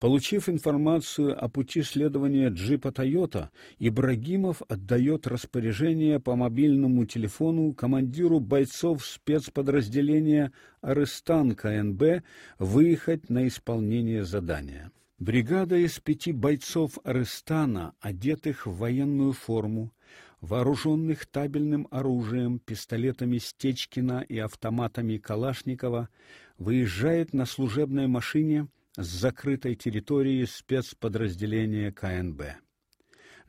Получив информацию о пути следования джипа Тойота, Ибрагимов отдает распоряжение по мобильному телефону командиру бойцов спецподразделения Арестан КНБ выехать на исполнение задания. Бригада из пяти бойцов Арестана, одетых в военную форму, вооруженных табельным оружием, пистолетами Стечкина и автоматами Калашникова, выезжает на служебной машине с закрытой территории спецподразделения КНБ.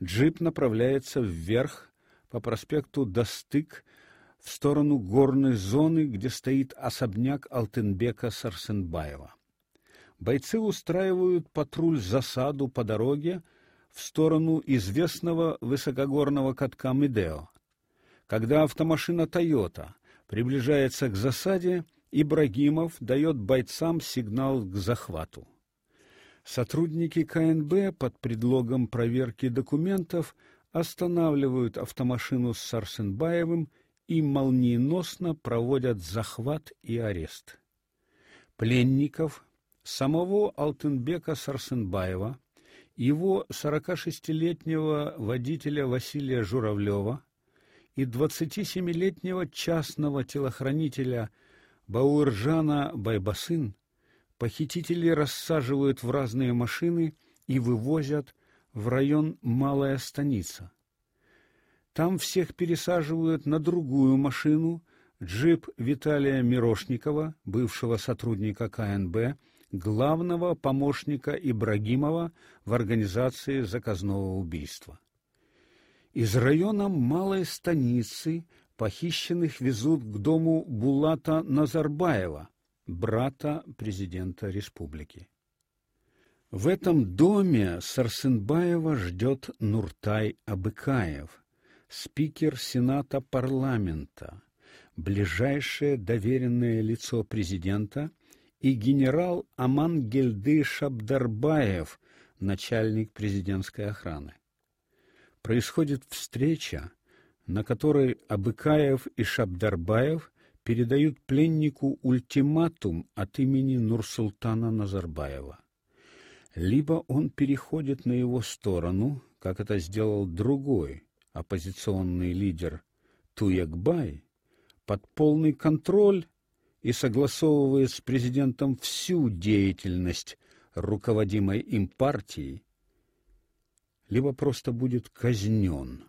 Джип направляется вверх по проспекту Достык в сторону горной зоны, где стоит особняк Алтынбека Сарсенбаева. Бойцы устраивают патруль-засаду по дороге, в сторону известного высокогорного катка Медео. Когда автомашина Toyota приближается к засаде, Ибрагимов дает бойцам сигнал к захвату. Сотрудники КНБ под предлогом проверки документов останавливают автомашину с Сарсенбаевым и молниеносно проводят захват и арест. Пленников самого Алтынбека Сарсенбаева его 46-летнего водителя Василия Журавлева и 27-летнего частного телохранителя Бауржана Байбасын похитители рассаживают в разные машины и вывозят в район Малая Станица. Там всех пересаживают на другую машину, джип Виталия Мирошникова, бывшего сотрудника КНБ, главного помощника Ибрагимова в организации заказного убийства. Из района Малой Станицы похищенных везут к дому Булата Назарбаева, брата президента республики. В этом доме Сарсенбаева ждет Нуртай Абыкаев, спикер Сената парламента, ближайшее доверенное лицо президента – и генерал Амангельды Шабдарбаев, начальник президентской охраны. Происходит встреча, на которой Абыкаев и Шабдарбаев передают пленнику ультиматум от имени Нурсултана Назарбаева. Либо он переходит на его сторону, как это сделал другой оппозиционный лидер Туякбай, под полный контроль и согласовывает с президентом всю деятельность руководимой им партии, либо просто будет казнен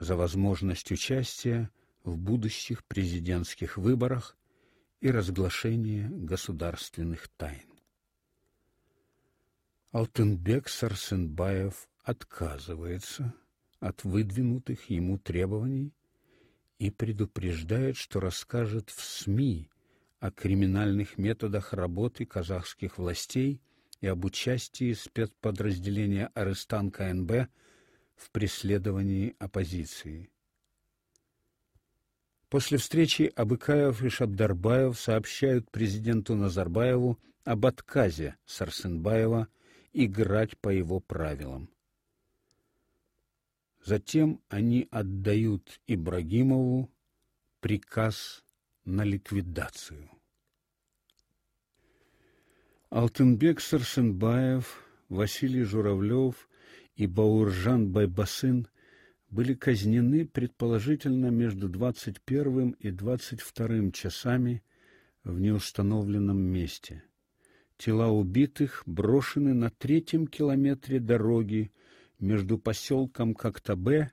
за возможность участия в будущих президентских выборах и разглашение государственных тайн. Алтынбек Сарсенбаев отказывается от выдвинутых ему требований и предупреждает, что расскажет в СМИ о криминальных методах работы казахских властей и об участии спецподразделения Арестан КНБ в преследовании оппозиции. После встречи Абыкаев и Шабдарбаев сообщают президенту Назарбаеву об отказе Сарсенбаева играть по его правилам. Затем они отдают Ибрагимову приказ на ликвидацию. Алтынбек Сарсенбаев, Василий Журавлев и Бауржан Байбасын были казнены предположительно между 21 и 22 часами в неустановленном месте. Тела убитых брошены на третьем километре дороги между поселком Коктабе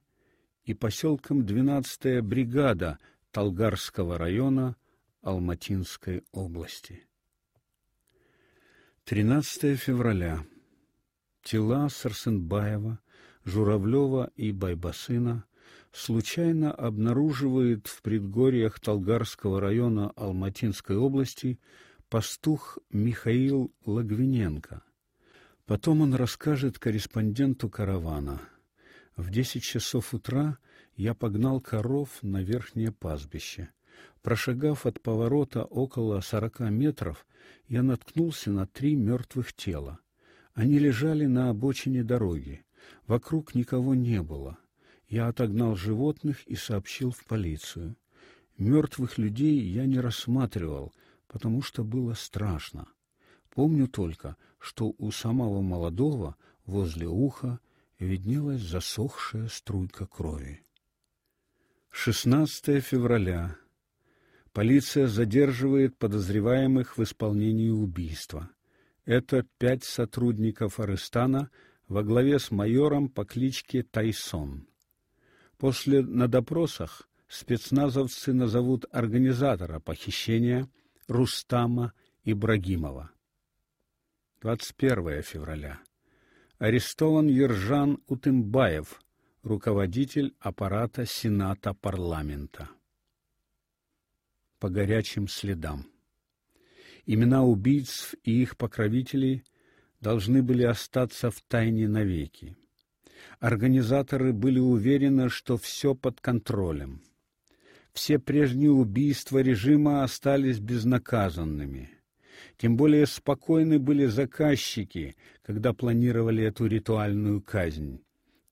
и поселком 12-я бригада Талгарского района Алматинской области. 13 февраля. Тела Сарсенбаева, Журавлева и Байбасына случайно обнаруживает в предгорьях Талгарского района Алматинской области пастух Михаил Лагвиненко. Потом он расскажет корреспонденту каравана. В десять часов утра я погнал коров на верхнее пастбище. Прошагав от поворота около сорока метров, я наткнулся на три мертвых тела. Они лежали на обочине дороги. Вокруг никого не было. Я отогнал животных и сообщил в полицию. Мертвых людей я не рассматривал, потому что было страшно. Помню только, что у самого молодого возле уха виднелась засохшая струйка крови. 16 февраля. Полиция задерживает подозреваемых в исполнении убийства. Это пять сотрудников Арестана во главе с майором по кличке Тайсон. После на допросах спецназовцы назовут организатора похищения Рустама Ибрагимова. 21 февраля. Арестован Ержан Утымбаев, руководитель аппарата Сената парламента. По горячим следам. Имена убийц и их покровителей должны были остаться в тайне навеки. Организаторы были уверены, что все под контролем. Все прежние убийства режима остались безнаказанными. Тем более спокойны были заказчики, когда планировали эту ритуальную казнь.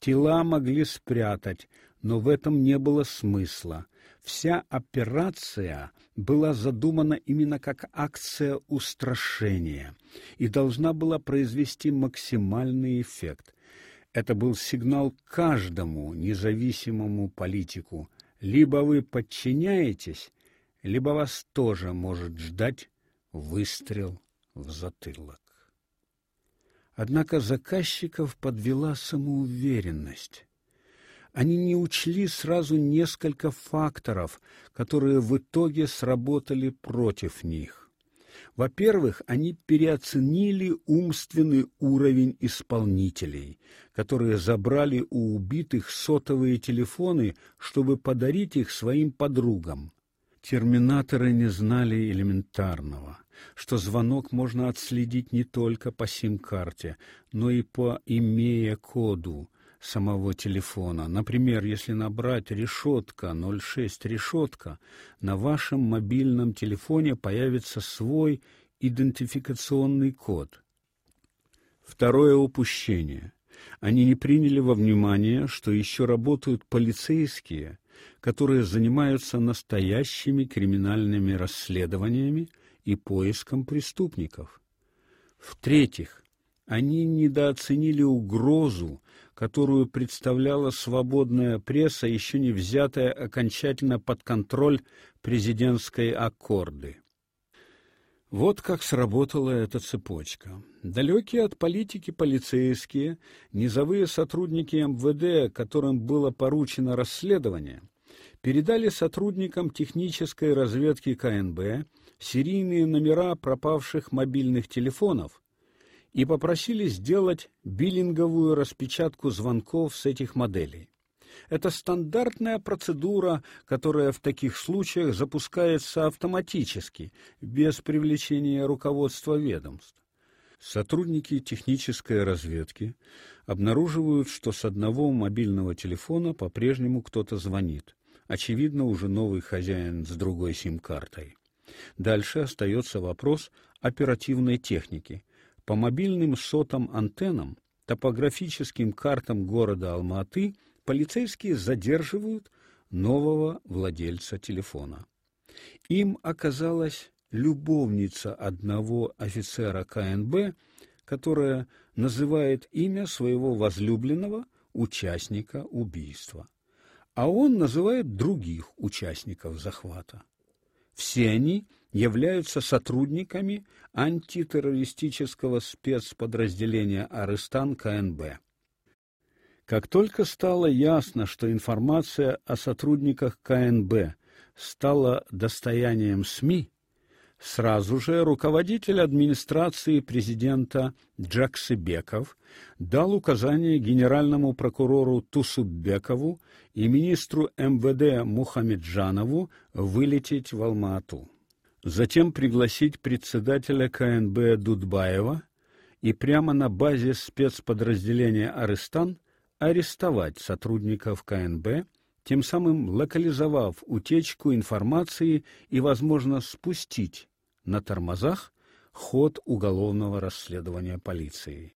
Тела могли спрятать, но в этом не было смысла. Вся операция была задумана именно как акция устрашения и должна была произвести максимальный эффект. Это был сигнал каждому независимому политику: либо вы подчиняетесь, либо вас тоже может ждать выстрел в затылок. Однако заказчиков подвела самоуверенность. Они не учли сразу несколько факторов, которые в итоге сработали против них. Во-первых, они переоценили умственный уровень исполнителей, которые забрали у убитых сотовые телефоны, чтобы подарить их своим подругам. Терминаторы не знали элементарного, что звонок можно отследить не только по сим-карте, но и по имея-коду самого телефона. Например, если набрать решетка 06 решетка, на вашем мобильном телефоне появится свой идентификационный код. Второе упущение. Они не приняли во внимание, что еще работают полицейские, которые занимаются настоящими криминальными расследованиями и поиском преступников. В-третьих, они недооценили угрозу, которую представляла свободная пресса, еще не взятая окончательно под контроль президентской аккорды. Вот как сработала эта цепочка. Далекие от политики полицейские, низовые сотрудники МВД, которым было поручено расследование, передали сотрудникам технической разведки КНБ серийные номера пропавших мобильных телефонов и попросили сделать биллинговую распечатку звонков с этих моделей. Это стандартная процедура, которая в таких случаях запускается автоматически, без привлечения руководства ведомств. Сотрудники технической разведки обнаруживают, что с одного мобильного телефона по-прежнему кто-то звонит очевидно, уже новый хозяин с другой сим-картой. Дальше остается вопрос оперативной техники. По мобильным сотам антеннам, топографическим картам города Алма-Аты полицейские задерживают нового владельца телефона. Им оказалась любовница одного офицера КНБ, которая называет имя своего возлюбленного участника убийства а он называет других участников захвата. Все они являются сотрудниками антитеррористического спецподразделения Арестан КНБ. Как только стало ясно, что информация о сотрудниках КНБ стала достоянием СМИ, Сразу же руководитель администрации президента Джаксыбеков дал указание генеральному прокурору Тусуббекову и министру МВД Мухамеджанову вылететь в Алма-Ату. Затем пригласить председателя КНБ Дудбаева и прямо на базе спецподразделения Арестан арестовать сотрудников КНБ тем самым локализовав утечку информации и, возможно, спустить на тормозах ход уголовного расследования полицией.